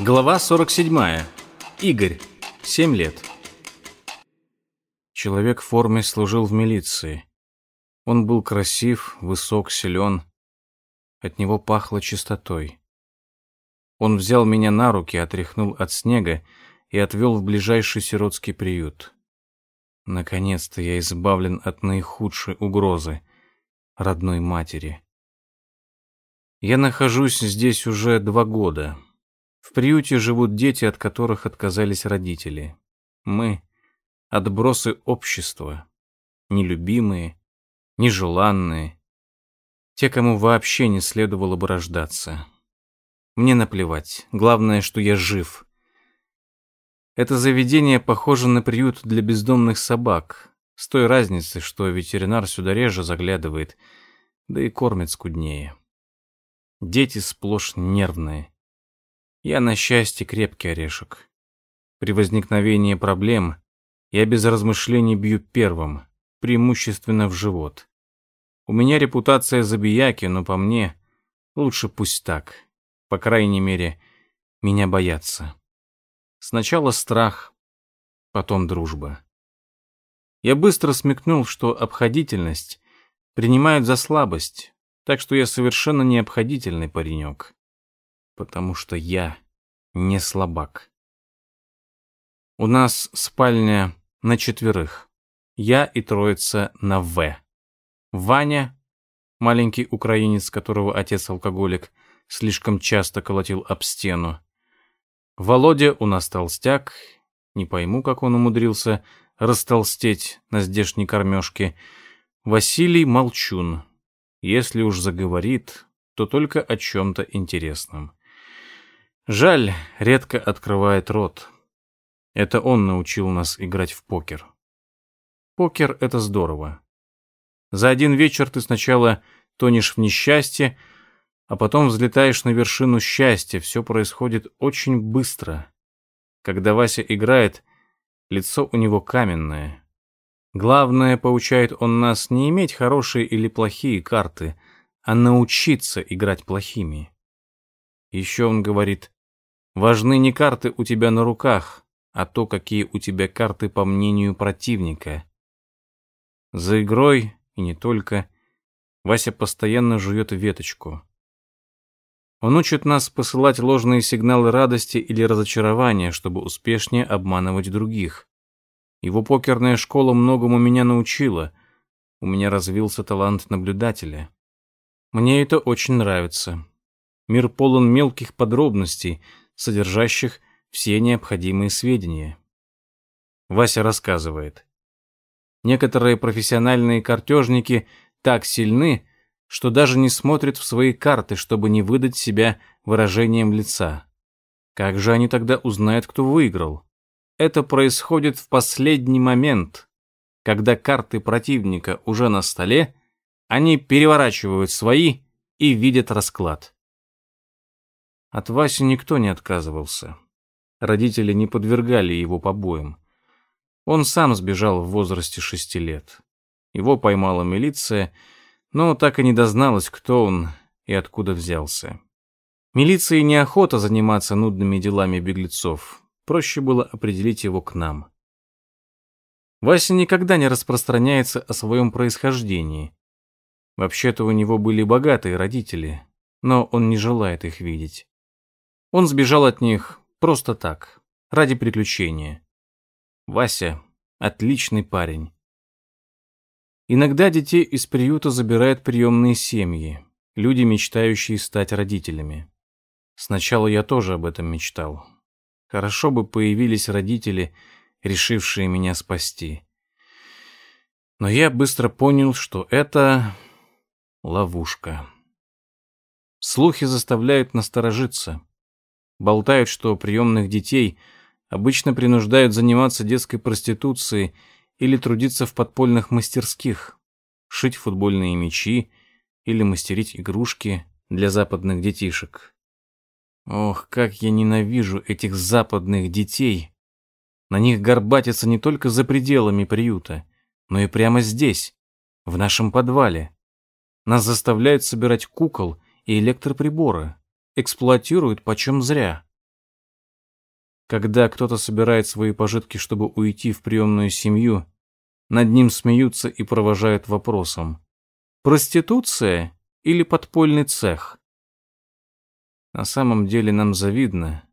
Глава 47. Игорь. 7 лет. Человек в форме служил в милиции. Он был красив, высок, силен. От него пахло чистотой. Он взял меня на руки, отряхнул от снега и отвел в ближайший сиротский приют. Наконец-то я избавлен от наихудшей угрозы — родной матери. Я нахожусь здесь уже два года. В приюте живут дети, от которых отказались родители. Мы — отбросы общества, нелюбимые, нежеланные, те, кому вообще не следовало бы рождаться. Мне наплевать, главное, что я жив. Это заведение похоже на приют для бездомных собак, с той разницей, что ветеринар сюда реже заглядывает, да и кормит скуднее. Дети сплошь нервные. Я, на счастье, крепкий орешек. При возникновении проблем я без размышлений бью первым, преимущественно в живот. У меня репутация забияки, но по мне лучше пусть так. По крайней мере, меня боятся. Сначала страх, потом дружба. Я быстро смекнул, что обходительность принимают за слабость, так что я совершенно необходительный паренек потому что я не слабак. У нас спальня на четверых. Я и троица на «В». Ваня, маленький украинец, которого отец алкоголик, слишком часто колотил об стену. Володя у нас толстяк, не пойму, как он умудрился растолстеть на здешней кормежке. Василий Молчун. Если уж заговорит, то только о чем-то интересном. Жаль, редко открывает рот. Это он научил нас играть в покер. Покер — это здорово. За один вечер ты сначала тонешь в несчастье, а потом взлетаешь на вершину счастья. Все происходит очень быстро. Когда Вася играет, лицо у него каменное. Главное, поучает он нас не иметь хорошие или плохие карты, а научиться играть плохими. Еще он говорит, Важны не карты у тебя на руках, а то, какие у тебя карты по мнению противника. За игрой, и не только, Вася постоянно жует веточку. Он учит нас посылать ложные сигналы радости или разочарования, чтобы успешнее обманывать других. Его покерная школа многому меня научила. У меня развился талант наблюдателя. Мне это очень нравится. Мир полон мелких подробностей, содержащих все необходимые сведения. Вася рассказывает. Некоторые профессиональные картежники так сильны, что даже не смотрят в свои карты, чтобы не выдать себя выражением лица. Как же они тогда узнают, кто выиграл? Это происходит в последний момент. Когда карты противника уже на столе, они переворачивают свои и видят расклад. От Васи никто не отказывался. Родители не подвергали его побоям. Он сам сбежал в возрасте шести лет. Его поймала милиция, но так и не дозналась, кто он и откуда взялся. Милиции неохота заниматься нудными делами беглецов. Проще было определить его к нам. Вася никогда не распространяется о своем происхождении. Вообще-то у него были богатые родители, но он не желает их видеть. Он сбежал от них просто так, ради приключения. Вася — отличный парень. Иногда детей из приюта забирают приемные семьи, люди, мечтающие стать родителями. Сначала я тоже об этом мечтал. Хорошо бы появились родители, решившие меня спасти. Но я быстро понял, что это ловушка. Слухи заставляют насторожиться. Болтают, что приемных детей обычно принуждают заниматься детской проституцией или трудиться в подпольных мастерских, шить футбольные мячи или мастерить игрушки для западных детишек. Ох, как я ненавижу этих западных детей. На них горбатятся не только за пределами приюта, но и прямо здесь, в нашем подвале. Нас заставляют собирать кукол и электроприборы эксплуатируют почем зря. Когда кто-то собирает свои пожитки, чтобы уйти в приемную семью, над ним смеются и провожают вопросом. Проституция или подпольный цех? На самом деле нам завидно,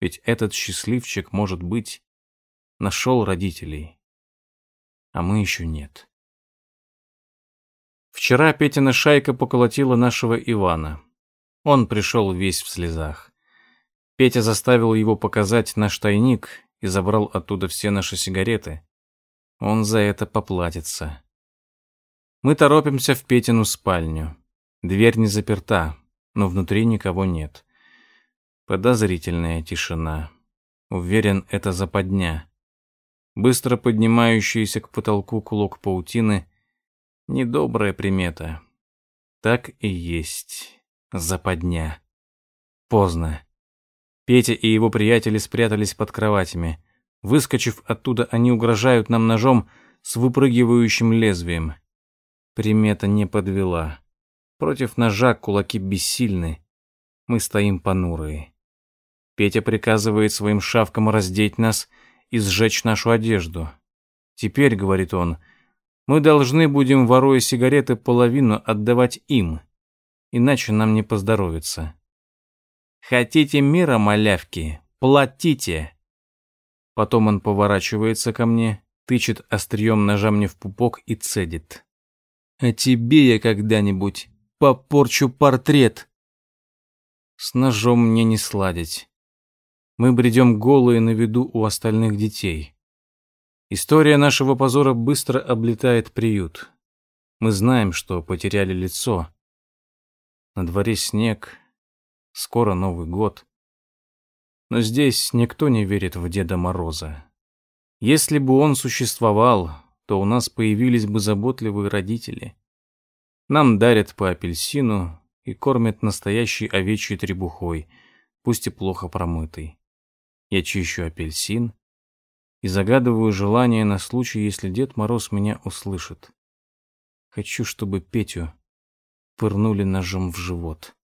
ведь этот счастливчик, может быть, нашел родителей, а мы еще нет. Вчера Петина шайка поколотила нашего Ивана. Он пришел весь в слезах. Петя заставил его показать наш тайник и забрал оттуда все наши сигареты. Он за это поплатится. Мы торопимся в Петину спальню. Дверь не заперта, но внутри никого нет. Подозрительная тишина. Уверен, это западня. Быстро поднимающийся к потолку кулок паутины — недобрая примета. Так и есть. Западня. Поздно. Петя и его приятели спрятались под кроватями. Выскочив оттуда, они угрожают нам ножом с выпрыгивающим лезвием. Примета не подвела. Против ножа кулаки бессильны. Мы стоим понурые. Петя приказывает своим шавкам раздеть нас и сжечь нашу одежду. Теперь, говорит он, мы должны будем, воруя сигареты, половину отдавать им, иначе нам не поздоровится. Хотите мира, малявки? Платите!» Потом он поворачивается ко мне, тычет острием ножа мне в пупок и цедит. «А тебе я когда-нибудь попорчу портрет!» С ножом мне не сладить. Мы бредем голые на виду у остальных детей. История нашего позора быстро облетает приют. Мы знаем, что потеряли лицо. На дворе снег, скоро Новый год. Но здесь никто не верит в Деда Мороза. Если бы он существовал, то у нас появились бы заботливые родители. Нам дарят по апельсину и кормят настоящей овечьей требухой, пусть и плохо промытой. Я чищу апельсин и загадываю желание на случай, если Дед Мороз меня услышит. Хочу, чтобы Петю пырнули ножом в живот.